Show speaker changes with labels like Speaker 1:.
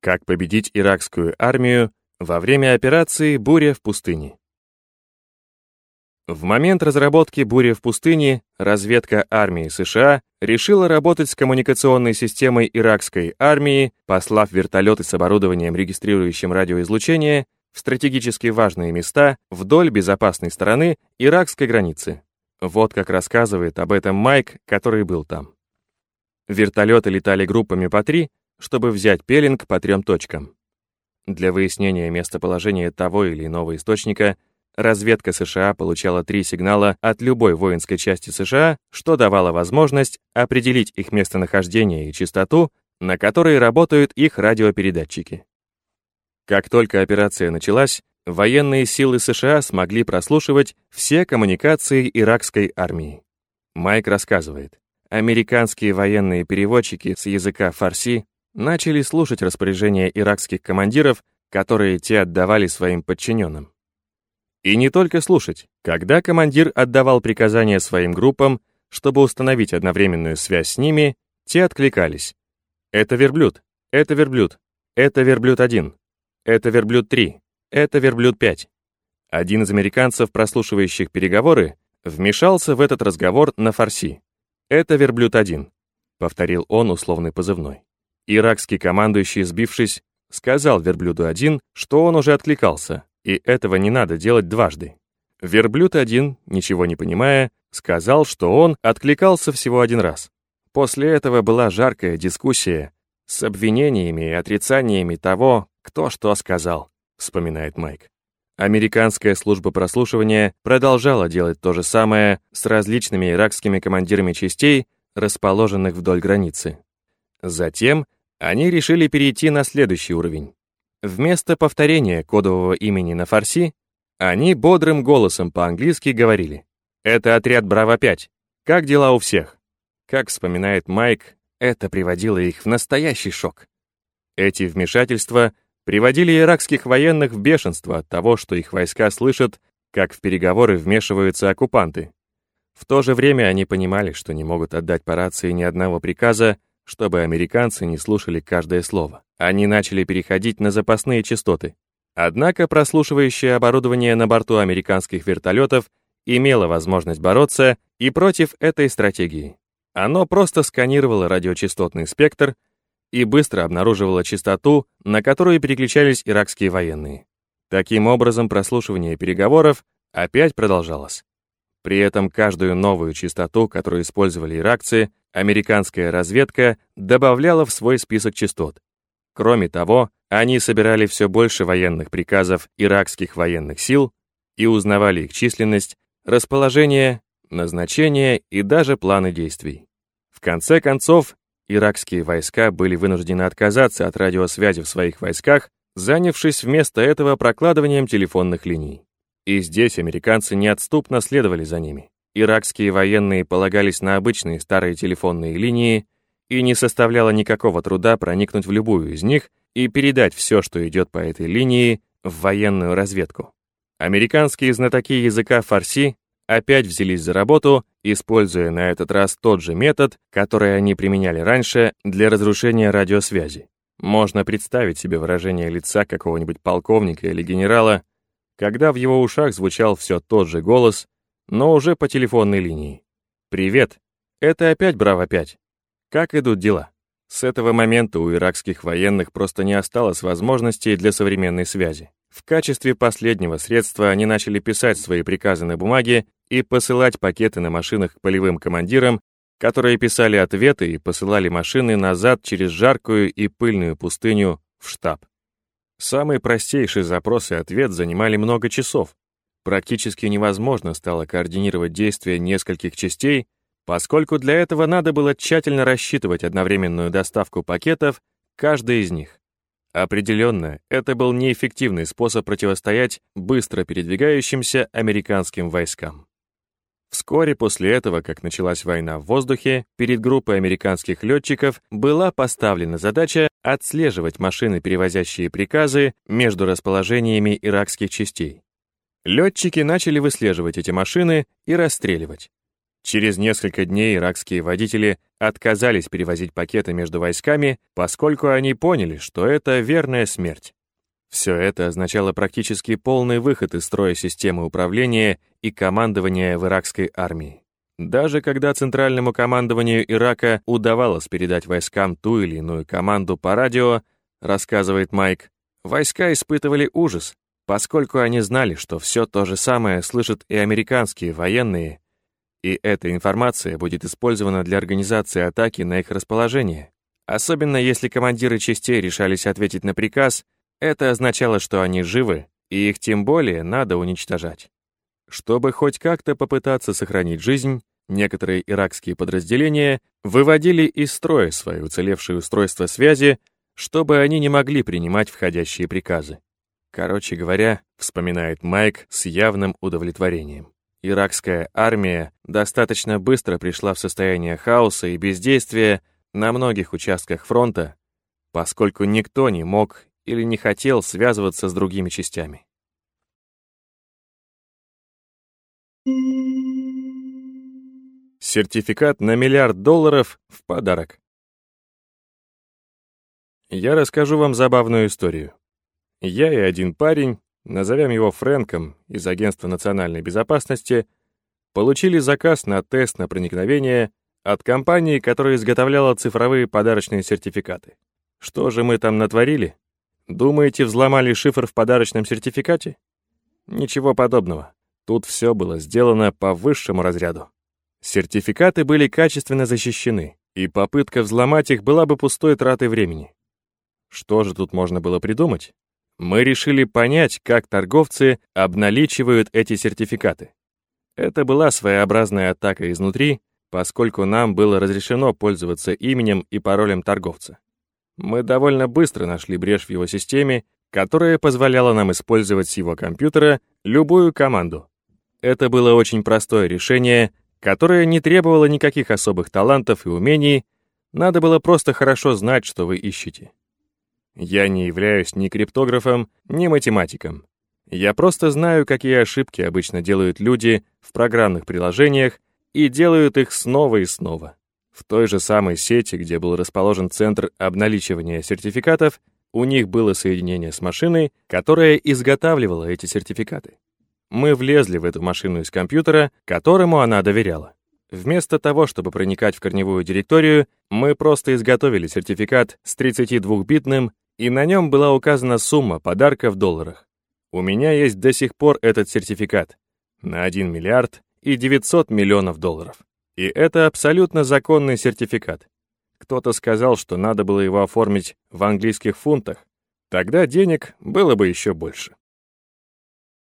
Speaker 1: Как победить иракскую армию во время операции «Буря в пустыне». В момент разработки «Буря в пустыне» разведка армии США решила работать с коммуникационной системой иракской армии, послав вертолеты с оборудованием, регистрирующим радиоизлучение, в стратегически важные места вдоль безопасной стороны иракской границы. Вот как рассказывает об этом Майк, который был там. Вертолеты летали группами по три, чтобы взять пелинг по трем точкам. Для выяснения местоположения того или иного источника разведка США получала три сигнала от любой воинской части США, что давало возможность определить их местонахождение и частоту, на которой работают их радиопередатчики. Как только операция началась, военные силы США смогли прослушивать все коммуникации иракской армии. Майк рассказывает, американские военные переводчики с языка фарси начали слушать распоряжения иракских командиров, которые те отдавали своим подчиненным. И не только слушать. Когда командир отдавал приказания своим группам, чтобы установить одновременную связь с ними, те откликались. Это верблюд, это верблюд, это верблюд 1, это верблюд 3, это верблюд 5. Один из американцев, прослушивающих переговоры, вмешался в этот разговор на фарси. Это верблюд 1, повторил он условный позывной. Иракский командующий, сбившись, сказал верблюду-1, что он уже откликался, и этого не надо делать дважды. Верблюд-1, ничего не понимая, сказал, что он откликался всего один раз. После этого была жаркая дискуссия с обвинениями и отрицаниями того, кто что сказал, вспоминает Майк. Американская служба прослушивания продолжала делать то же самое с различными иракскими командирами частей, расположенных вдоль границы. Затем они решили перейти на следующий уровень. Вместо повторения кодового имени на фарси, они бодрым голосом по-английски говорили «Это отряд Браво-5. Как дела у всех?» Как вспоминает Майк, это приводило их в настоящий шок. Эти вмешательства приводили иракских военных в бешенство от того, что их войска слышат, как в переговоры вмешиваются оккупанты. В то же время они понимали, что не могут отдать по рации ни одного приказа, чтобы американцы не слушали каждое слово. Они начали переходить на запасные частоты. Однако прослушивающее оборудование на борту американских вертолетов имело возможность бороться и против этой стратегии. Оно просто сканировало радиочастотный спектр и быстро обнаруживало частоту, на которую переключались иракские военные. Таким образом, прослушивание переговоров опять продолжалось. При этом каждую новую частоту, которую использовали иракцы, американская разведка добавляла в свой список частот. Кроме того, они собирали все больше военных приказов иракских военных сил и узнавали их численность, расположение, назначение и даже планы действий. В конце концов, иракские войска были вынуждены отказаться от радиосвязи в своих войсках, занявшись вместо этого прокладыванием телефонных линий. И здесь американцы неотступно следовали за ними. Иракские военные полагались на обычные старые телефонные линии, и не составляло никакого труда проникнуть в любую из них и передать все, что идет по этой линии, в военную разведку. Американские знатоки языка фарси опять взялись за работу, используя на этот раз тот же метод, который они применяли раньше для разрушения радиосвязи. Можно представить себе выражение лица какого-нибудь полковника или генерала, когда в его ушах звучал все тот же голос, но уже по телефонной линии. «Привет, это опять Браво-5. Как идут дела?» С этого момента у иракских военных просто не осталось возможностей для современной связи. В качестве последнего средства они начали писать свои приказы на бумаге и посылать пакеты на машинах к полевым командирам, которые писали ответы и посылали машины назад через жаркую и пыльную пустыню в штаб. Самый простейший запрос и ответ занимали много часов. Практически невозможно стало координировать действия нескольких частей, поскольку для этого надо было тщательно рассчитывать одновременную доставку пакетов каждой из них. Определенно, это был неэффективный способ противостоять быстро передвигающимся американским войскам. Вскоре после этого, как началась война в воздухе, перед группой американских летчиков была поставлена задача отслеживать машины, перевозящие приказы между расположениями иракских частей. Летчики начали выслеживать эти машины и расстреливать. Через несколько дней иракские водители отказались перевозить пакеты между войсками, поскольку они поняли, что это верная смерть. Все это означало практически полный выход из строя системы управления и командования в иракской армии. Даже когда центральному командованию Ирака удавалось передать войскам ту или иную команду по радио, рассказывает Майк, войска испытывали ужас, поскольку они знали, что все то же самое слышат и американские военные, и эта информация будет использована для организации атаки на их расположение. Особенно если командиры частей решались ответить на приказ, это означало, что они живы, и их тем более надо уничтожать. Чтобы хоть как-то попытаться сохранить жизнь, некоторые иракские подразделения выводили из строя свои уцелевшие устройства связи, чтобы они не могли принимать входящие приказы. Короче говоря, вспоминает Майк с явным удовлетворением. Иракская армия достаточно быстро пришла в состояние хаоса и бездействия на многих участках фронта, поскольку никто не мог или не хотел связываться с другими частями. Сертификат на миллиард долларов в подарок. Я расскажу вам забавную историю. Я и один парень, назовем его Фрэнком из Агентства национальной безопасности, получили заказ на тест на проникновение от компании, которая изготовляла цифровые подарочные сертификаты. Что же мы там натворили? Думаете, взломали шифр в подарочном сертификате? Ничего подобного. Тут все было сделано по высшему разряду. Сертификаты были качественно защищены, и попытка взломать их была бы пустой тратой времени. Что же тут можно было придумать? Мы решили понять, как торговцы обналичивают эти сертификаты. Это была своеобразная атака изнутри, поскольку нам было разрешено пользоваться именем и паролем торговца. Мы довольно быстро нашли брешь в его системе, которая позволяла нам использовать с его компьютера любую команду. Это было очень простое решение, которое не требовало никаких особых талантов и умений, надо было просто хорошо знать, что вы ищете. Я не являюсь ни криптографом, ни математиком. Я просто знаю, какие ошибки обычно делают люди в программных приложениях и делают их снова и снова. В той же самой сети, где был расположен центр обналичивания сертификатов, у них было соединение с машиной, которая изготавливала эти сертификаты. Мы влезли в эту машину из компьютера, которому она доверяла. Вместо того, чтобы проникать в корневую директорию, мы просто изготовили сертификат с 32-битным, и на нем была указана сумма подарка в долларах. У меня есть до сих пор этот сертификат на 1 миллиард и 900 миллионов долларов. И это абсолютно законный сертификат. Кто-то сказал, что надо было его оформить в английских фунтах. Тогда денег было бы еще больше.